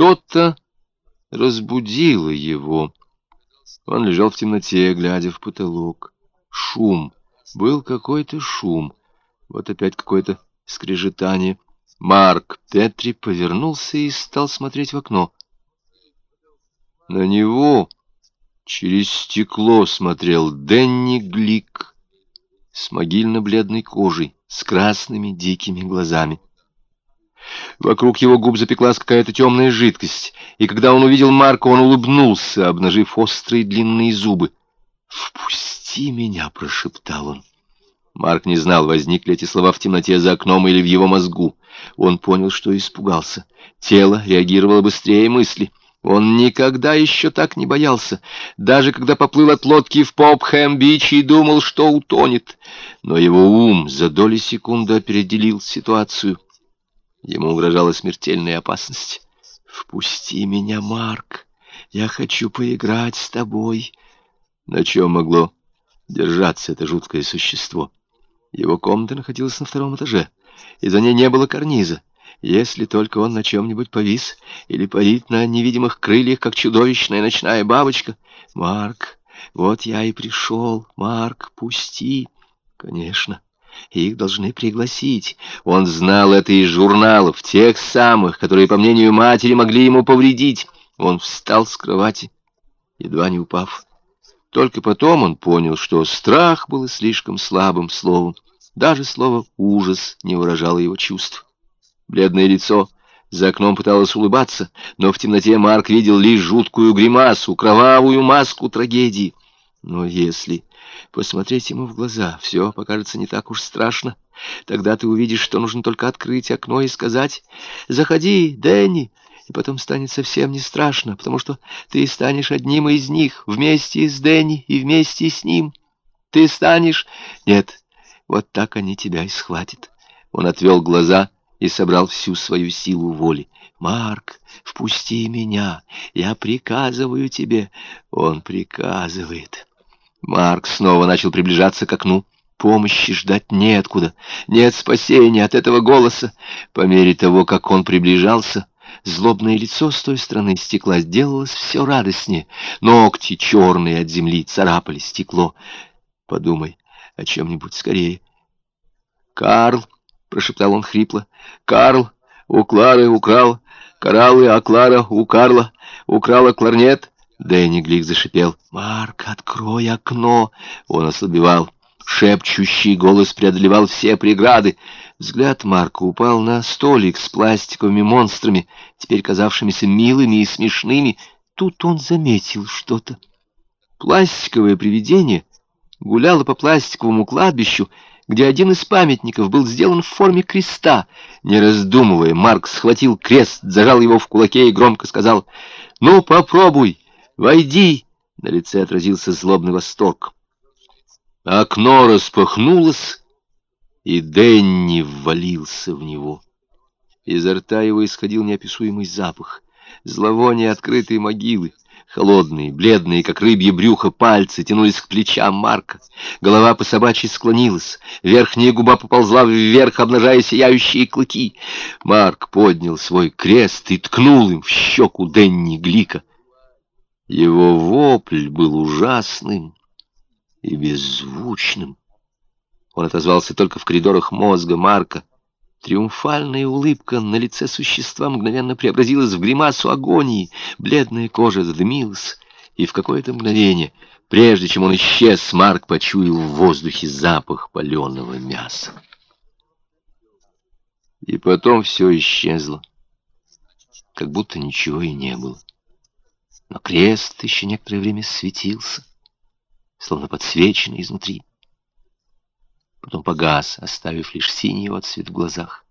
Что-то разбудило его. Он лежал в темноте, глядя в потолок. Шум. Был какой-то шум. Вот опять какое-то скрежетание. Марк Петри повернулся и стал смотреть в окно. На него через стекло смотрел Денни Глик с могильно-бледной кожей, с красными дикими глазами. Вокруг его губ запеклась какая-то темная жидкость, и когда он увидел Марка, он улыбнулся, обнажив острые длинные зубы. «Впусти меня!» — прошептал он. Марк не знал, возникли эти слова в темноте за окном или в его мозгу. Он понял, что испугался. Тело реагировало быстрее мысли. Он никогда еще так не боялся, даже когда поплыл от лодки в Попхэм-Бич и думал, что утонет. Но его ум за доли секунды определил ситуацию — Ему угрожала смертельная опасность. «Впусти меня, Марк! Я хочу поиграть с тобой!» На чем могло держаться это жуткое существо? Его комната находилась на втором этаже, и за ней не было карниза. Если только он на чем-нибудь повис или парит на невидимых крыльях, как чудовищная ночная бабочка. «Марк, вот я и пришел. Марк, пусти!» «Конечно!» Их должны пригласить. Он знал это из журналов, тех самых, которые, по мнению матери, могли ему повредить. Он встал с кровати, едва не упав. Только потом он понял, что страх был слишком слабым словом. Даже слово «ужас» не выражало его чувств. Бледное лицо за окном пыталось улыбаться, но в темноте Марк видел лишь жуткую гримасу, кровавую маску трагедии. Но если посмотреть ему в глаза, все покажется не так уж страшно. Тогда ты увидишь, что нужно только открыть окно и сказать «Заходи, Дэнни!» И потом станет совсем не страшно, потому что ты станешь одним из них, вместе с Дэнни и вместе с ним. Ты станешь... Нет, вот так они тебя и схватят. Он отвел глаза и собрал всю свою силу воли. «Марк, впусти меня, я приказываю тебе». Он приказывает. Марк снова начал приближаться к окну. Помощи ждать неоткуда. Нет спасения от этого голоса. По мере того, как он приближался, злобное лицо с той стороны стекла сделалось все радостнее. Ногти черные от земли царапали стекло. Подумай о чем-нибудь скорее. «Карл!» — прошептал он хрипло. «Карл! У Клары украл кораллы, а Клара у Карла украла кларнет». Дэнни Глик зашипел. «Марк, открой окно!» Он ослабевал. Шепчущий голос преодолевал все преграды. Взгляд Марка упал на столик с пластиковыми монстрами, теперь казавшимися милыми и смешными. Тут он заметил что-то. Пластиковое привидение гуляло по пластиковому кладбищу, где один из памятников был сделан в форме креста. Не раздумывая, Марк схватил крест, зажал его в кулаке и громко сказал «Ну, попробуй!» «Войди!» — на лице отразился злобный восторг. Окно распахнулось, и Денни ввалился в него. Изо рта его исходил неописуемый запах, зловоние открытой могилы. Холодные, бледные, как рыбье брюхо, пальцы тянулись к плечам Марка. Голова по собачьи склонилась, верхняя губа поползла вверх, обнажая сияющие клыки. Марк поднял свой крест и ткнул им в щеку Денни Глика. Его вопль был ужасным и беззвучным. Он отозвался только в коридорах мозга Марка. Триумфальная улыбка на лице существа мгновенно преобразилась в гримасу агонии. Бледная кожа задымилась, и в какое-то мгновение, прежде чем он исчез, Марк почуял в воздухе запах паленого мяса. И потом все исчезло, как будто ничего и не было. Но крест еще некоторое время светился, словно подсвеченный изнутри. Потом погас, оставив лишь синий отсвет в глазах.